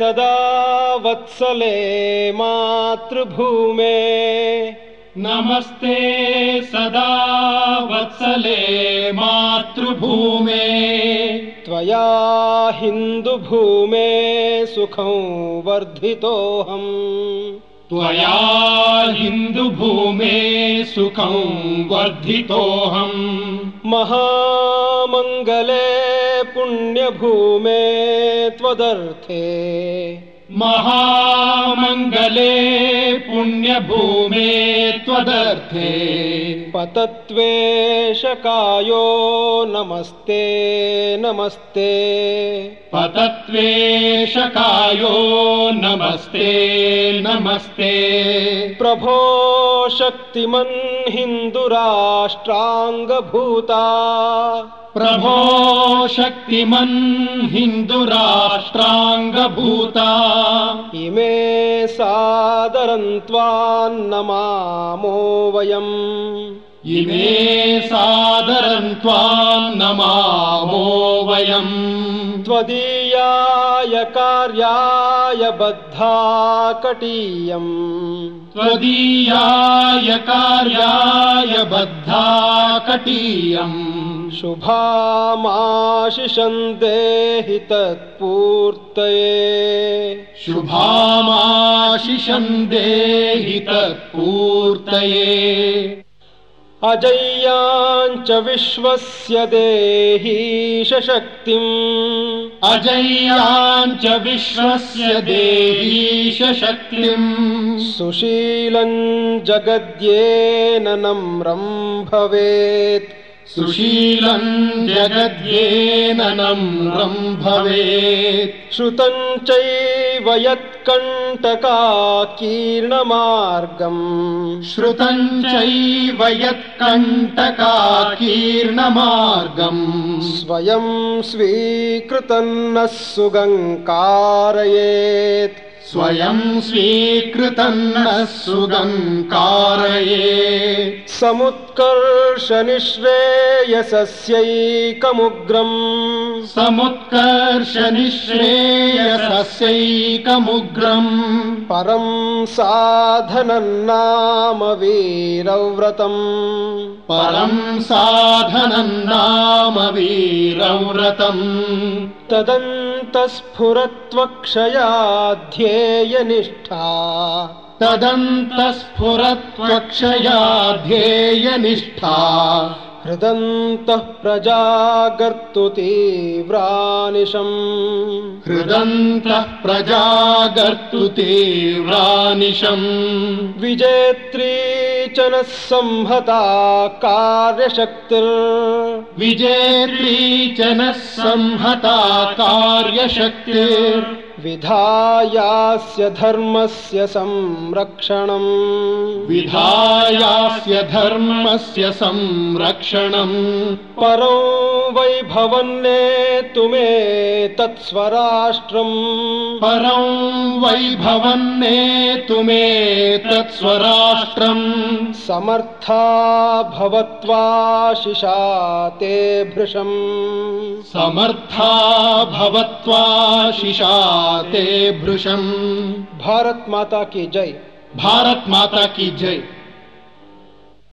सदा वत्सले मातृभूमे। नमस्ते सदा वत्सले मातृभूमे। त्वया हिन्दुभूमे सुखं वर्धितोऽहम्। त्वया हिन्दुभूमे सुखं वर्धितोऽहम्। महामङ्गले पुण्यभूमे त्वदर्थे। महामङ्गले पुण्यभूमे त्वदर्थे। पतत्वेशकायो नमस्ते नमस्ते। पतत्वेशकायो नमस्ते नमस्ते। प्रभो शक्तिमन् हिन्दुराष्ट्राङ्गभूता प्रभो शक्तिमन् हिन्दुराष्ट्राङ्गभूता। इमे सादरं त्वान्नमामो वयम्। इमे सादरं त्वां नमामो वयम्। त्वदीयाय कार्याय बद्धा कटीयम्। त्वदीयाय कार्याय बद्धा कटीयम् शुभामाशिषं देहि तत्पूर्तये शुभामाशिषं देहि तत्पूर्तये अजय्याञ्च विश्वस्य देहीश शक्तिम् अजय्याञ्च विश्वस्य देहीश शक्तिम् सुशीलं जगद्येन नम्रं भवेत् सुशीलं जगद्येन नम्रं भवेत्। श्रुतं चैव यत्कण्टकाकीर्णमार्गम्। श्रुतं चैव यत्कण्टकाकीर्णमार्गम्। स्वयं स्वीकृतन्नः सुगङ्कारयेत् स्वयं स्वीकृतन्नः सुगङ्कारयेत् समुत्कर्षनिःश्रेयसस्यैकमुग्रम्। समुत्कर्ष निःश्रेयसस्यैकमुग्रम् परं साधनं नाम वीरव्रतम्। परं साधनं नाम वीरव्रतम् तदन्तस्फुरत्वक्षयाध्येयनिष्ठा। तदन्तस्फुरत्वक्षया ध्येयनिष्ठा हृदन्तः प्रजागर्तु तीव्रानिशम्। हृदन्तः प्रजागर्तु तीव्रानिशम्। विजेत्री च नः संहता कार्यशक्तिर्। विजेत्री च नः संहता कार्यशक्तिर् विधायास्य धर्मस्य संरक्षणम्। विधायास्य धर्मस्य संरक्षणम्। परो वैभवन्नेतुमे तत्स्वराष्ट्रम्। परं वैभवन्नेतु मे तत्स्वराष्ट्रम्। समर्था भवत्वाशिषा ते भृशम्। समर्था भवत्वा शिशा ते भृशम। भारत माता की जय। भारत माता की जय।